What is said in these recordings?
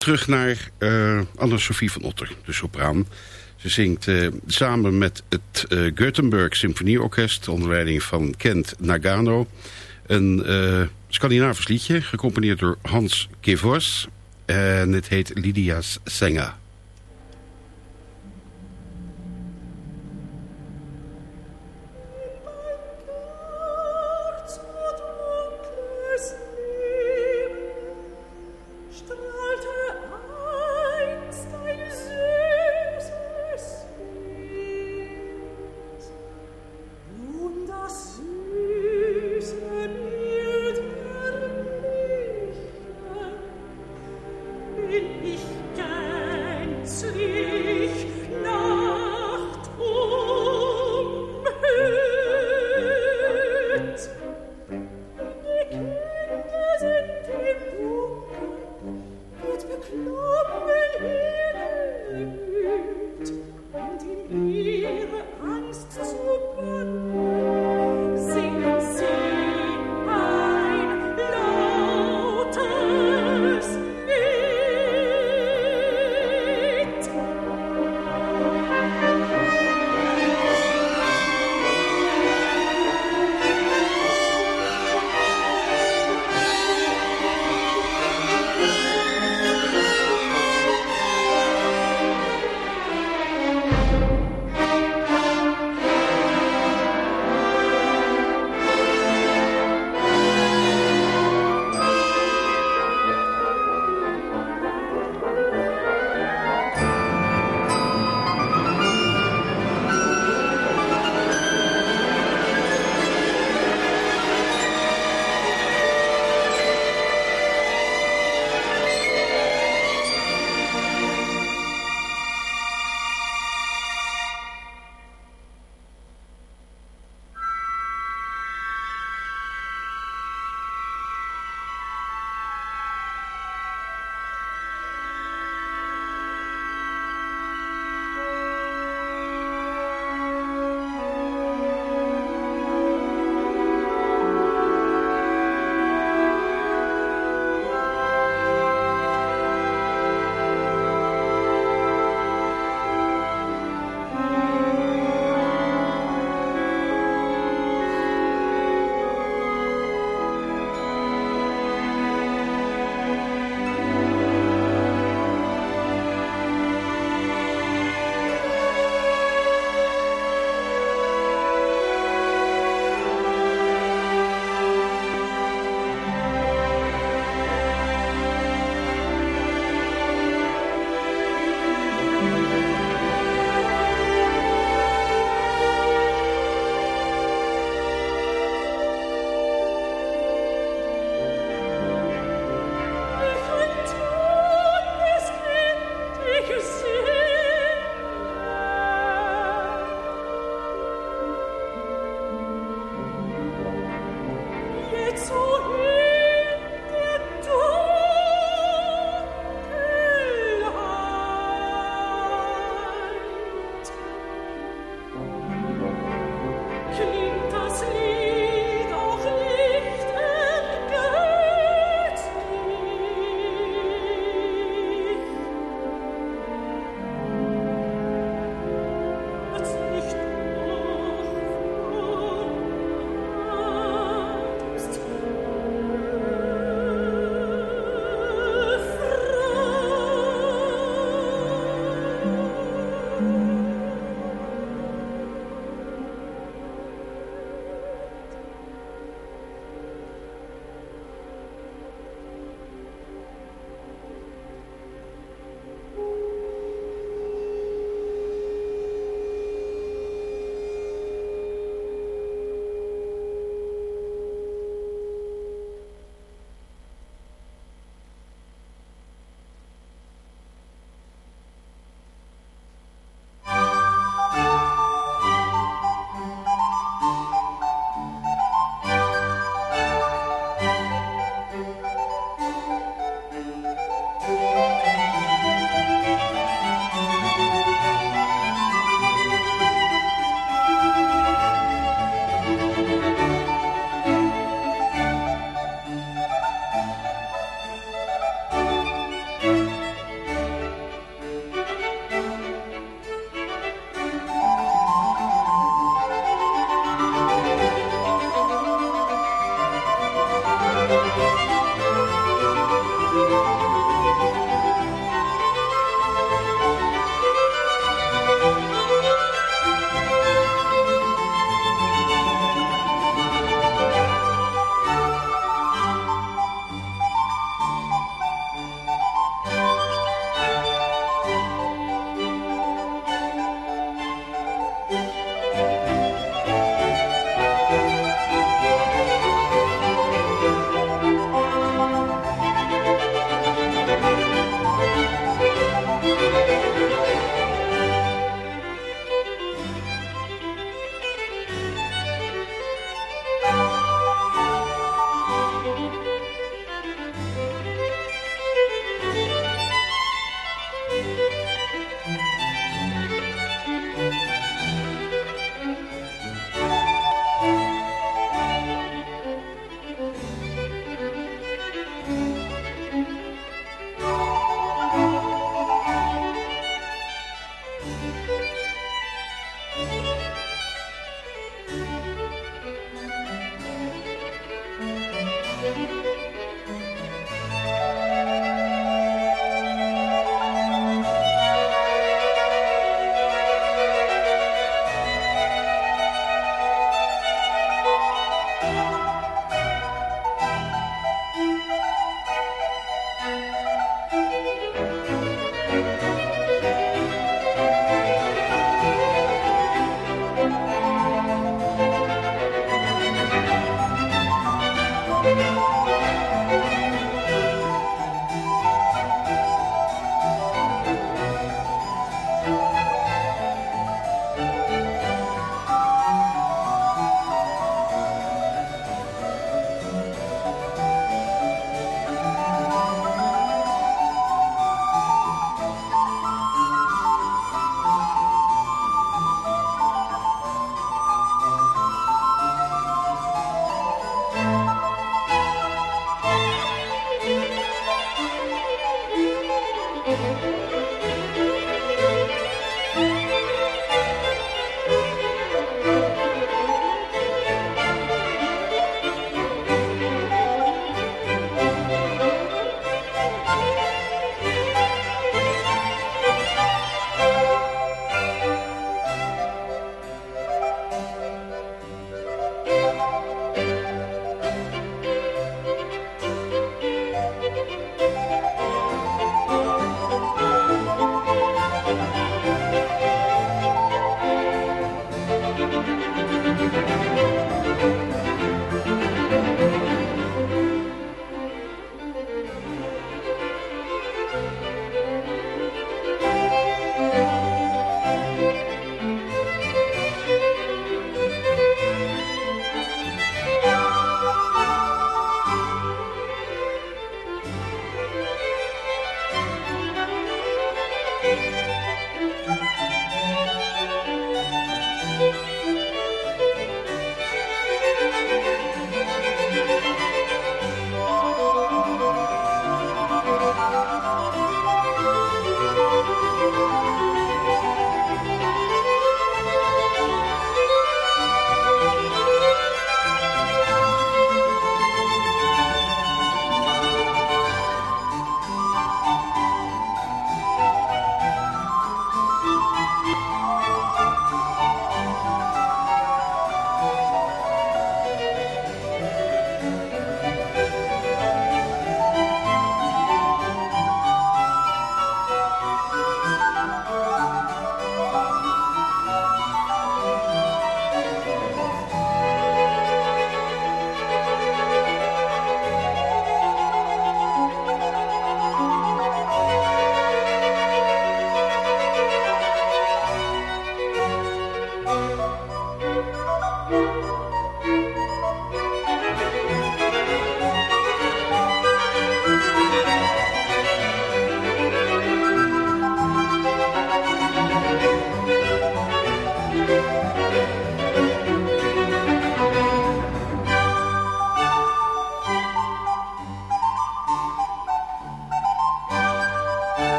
terug naar uh, Anne-Sophie van Otter, de sopraan. Ze zingt uh, samen met het uh, Gothenburg Symfonieorkest... onder leiding van Kent Nagano. Een Scandinavisch liedje, gecomponeerd door Hans Kivos. En het heet Lydia's Senga.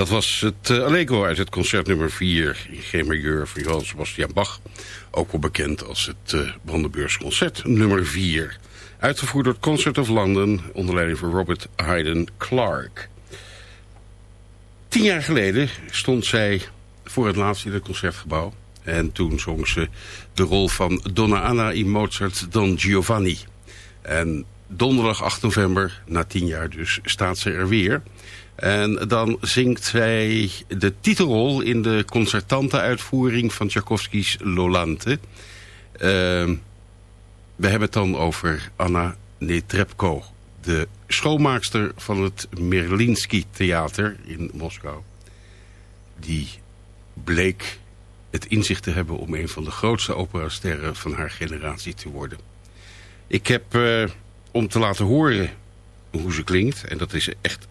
Dat was het uh, Allegro uit het concert nummer 4 in G majeur van Johann Sebastian Bach. Ook wel bekend als het uh, concert nummer 4. Uitgevoerd door het Concert of London onder leiding van Robert Hayden Clark. Tien jaar geleden stond zij voor het laatst in het concertgebouw. En toen zong ze de rol van Donna Anna in Mozart Don Giovanni. En donderdag 8 november, na tien jaar dus, staat ze er weer... En dan zingt zij de titelrol in de concertante uitvoering van Tchaikovsky's Lolante. Uh, we hebben het dan over Anna Netrebko, de schoonmaakster van het Merlinsky Theater in Moskou. Die bleek het inzicht te hebben om een van de grootste operasterren van haar generatie te worden. Ik heb, uh, om te laten horen hoe ze klinkt, en dat is echt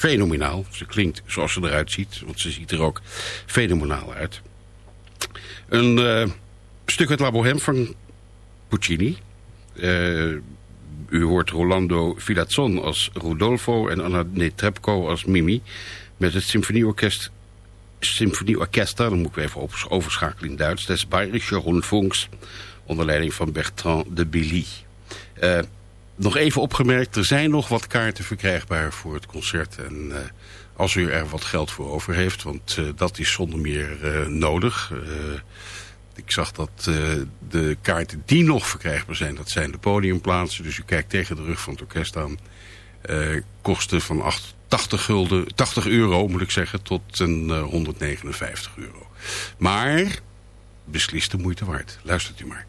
fenomenaal. Ze klinkt zoals ze eruit ziet, want ze ziet er ook fenomenaal uit. Een uh, stuk uit La Bohème van Puccini. Uh, u hoort Rolando Filazzon als Rodolfo en Anna Netrebko als Mimi. Met het symfonieorkest Symfonieorchester, dan moet ik even overschakelen in Duits, des Bayerische Rundfunks, onder leiding van Bertrand de Billy. Uh, nog even opgemerkt, er zijn nog wat kaarten verkrijgbaar voor het concert. En uh, als u er wat geld voor over heeft, want uh, dat is zonder meer uh, nodig. ik zag dat de kaarten die nog verkrijgbaar zijn, dat zijn de podiumplaatsen. Dus u kijkt tegen de rug van het orkest aan. kosten van 8, 80, gulden, 80 euro, moet ik zeggen, tot een 159 euro. Maar beslist de moeite waard. Luistert u maar.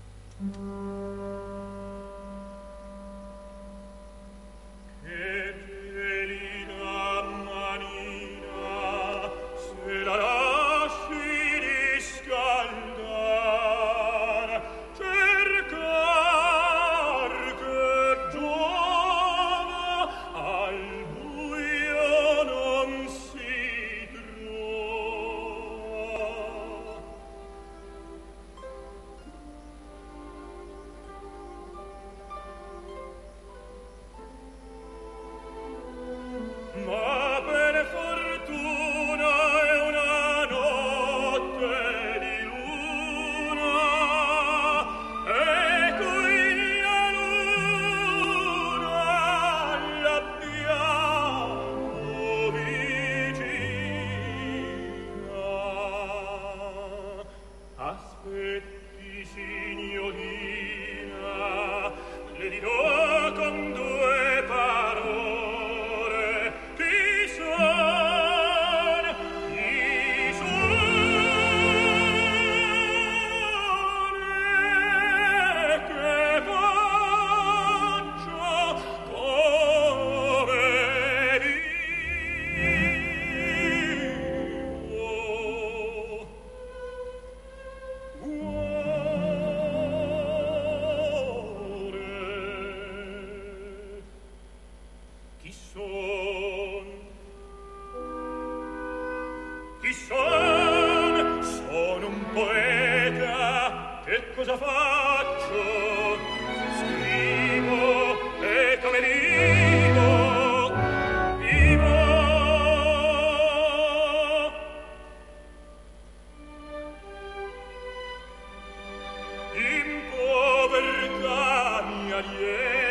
cerca mi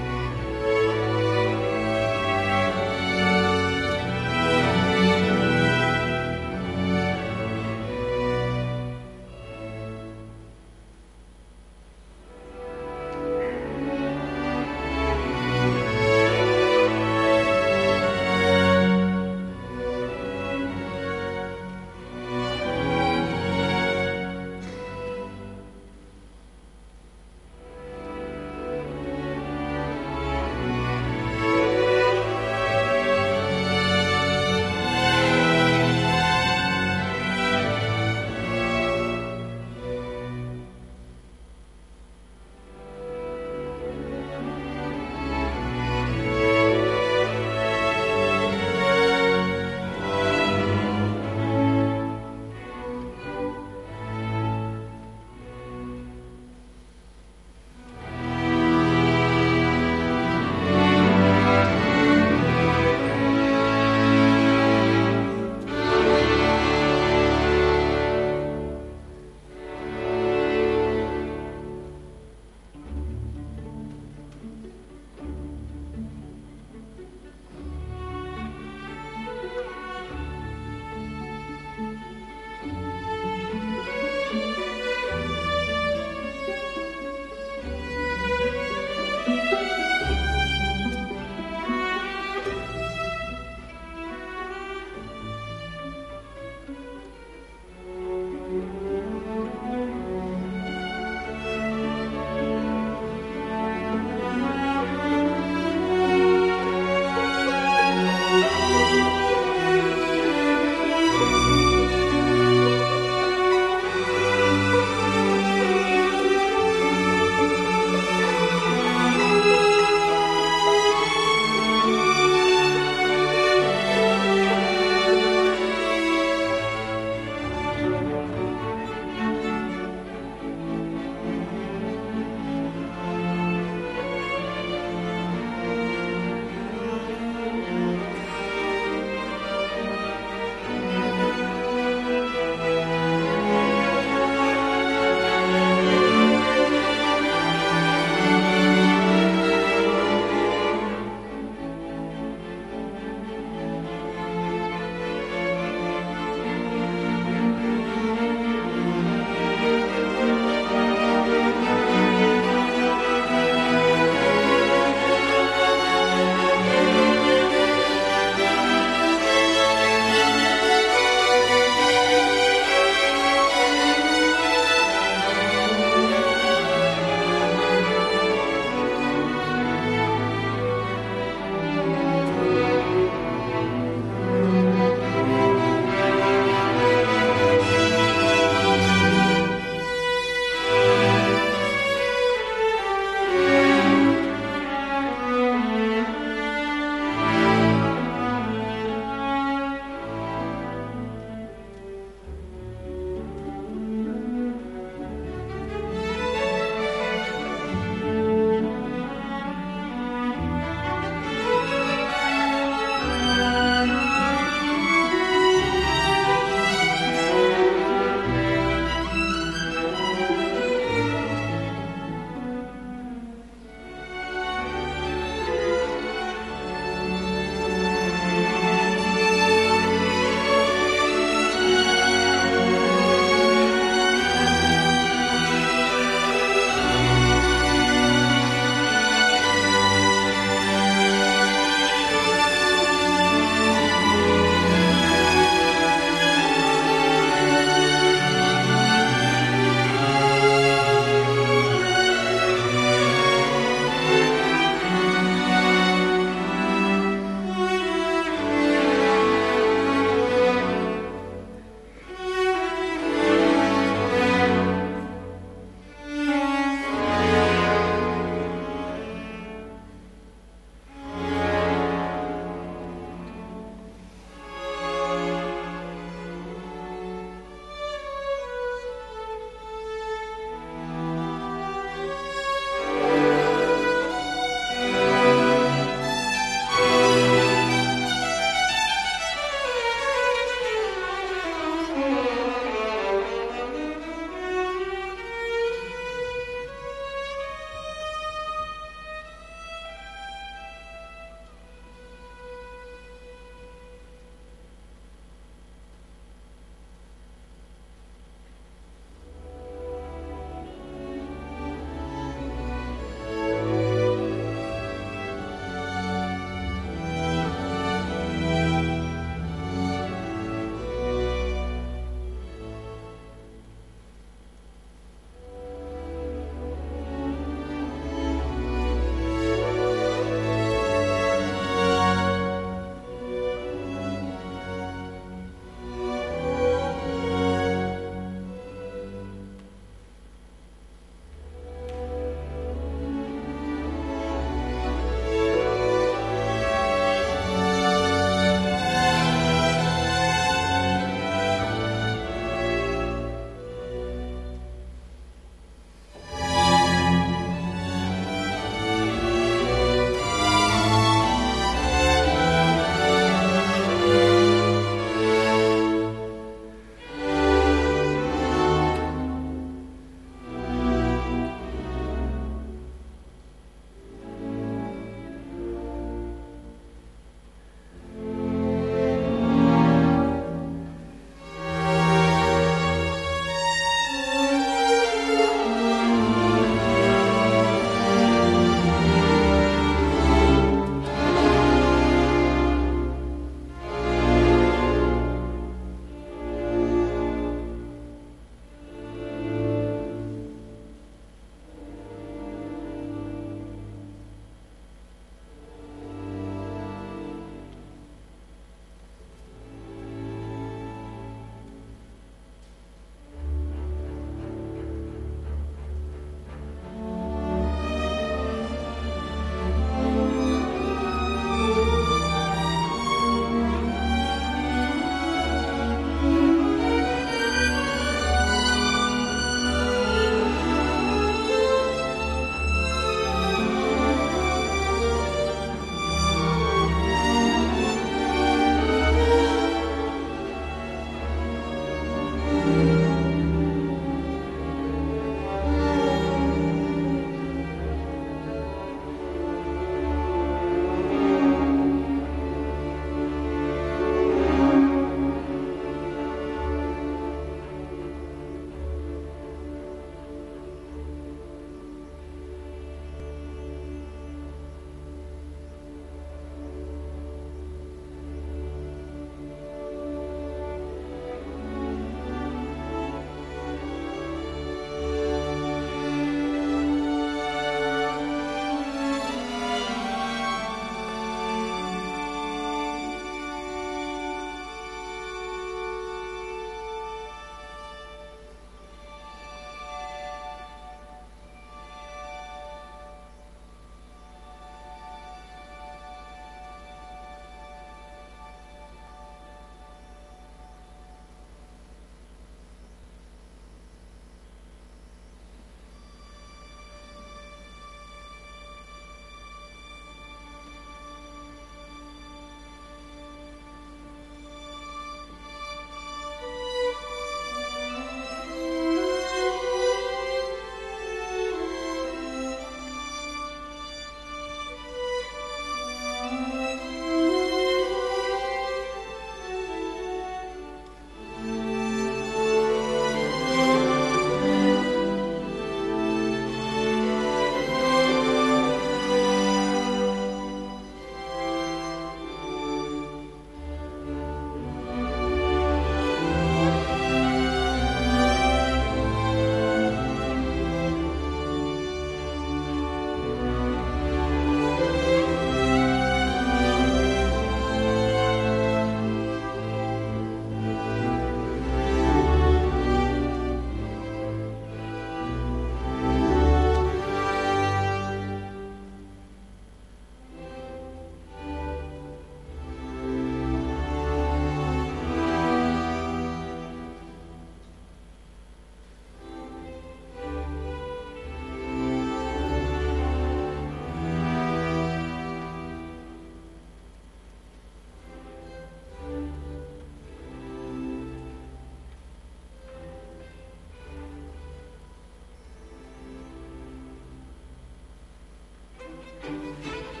Música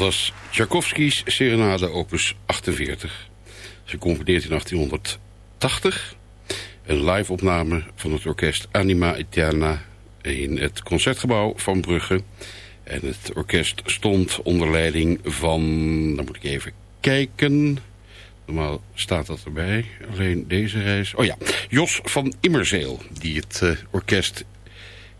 was Tchaikovsky's Serenade opus 48. Gecomponeerd in 1880. Een live opname van het orkest Anima Eterna in het Concertgebouw van Brugge. En het orkest stond onder leiding van, dan moet ik even kijken... Normaal staat dat erbij. Alleen deze reis... Oh ja, Jos van Immerzeel. Die het uh, orkest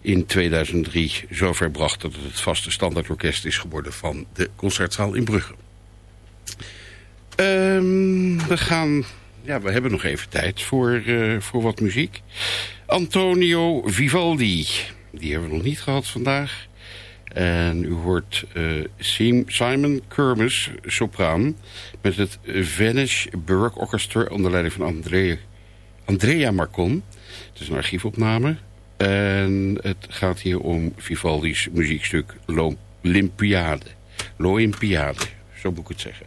in 2003 zover bracht dat het het vaste standaardorkest is geworden van de Concertzaal in Brugge. Um, we gaan... Ja, we hebben nog even tijd voor, uh, voor wat muziek. Antonio Vivaldi. Die hebben we nog niet gehad vandaag. En u hoort uh, Simon Kermis, sopraan... met het Venice Baroque Orchestra onder leiding van Andrea, Andrea Marcon. Het is een archiefopname. En het gaat hier om Vivaldi's muziekstuk L'Olympiade. L'Olympiade, zo moet ik het zeggen.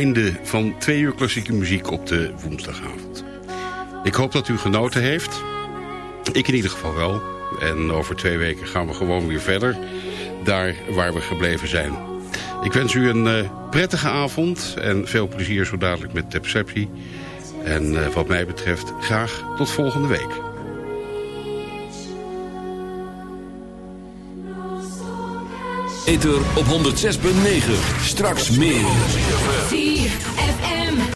Einde van twee uur klassieke muziek op de woensdagavond. Ik hoop dat u genoten heeft. Ik in ieder geval wel. En over twee weken gaan we gewoon weer verder. Daar waar we gebleven zijn. Ik wens u een uh, prettige avond. En veel plezier zo dadelijk met de perceptie. En uh, wat mij betreft graag tot volgende week. Ether op 106.9. Straks meer. 4FM.